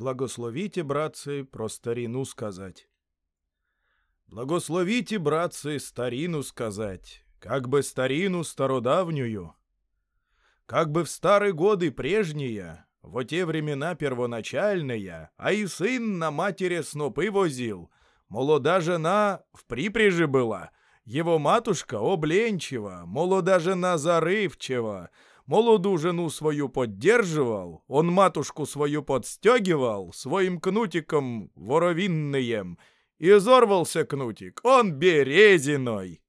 Благословите, братцы, про старину сказать. Благословите, братцы, старину сказать, как бы старину стародавнюю. Как бы в старые годы прежние, во те времена первоначальные, а и сын на матери снопы возил, молода жена в припряжи была, его матушка обленчива, молода жена зарывчива, молоду жену свою поддерживал, он матушку свою подстегивал своим кнутиком воровинным, и изорвался кнутик, он березиной.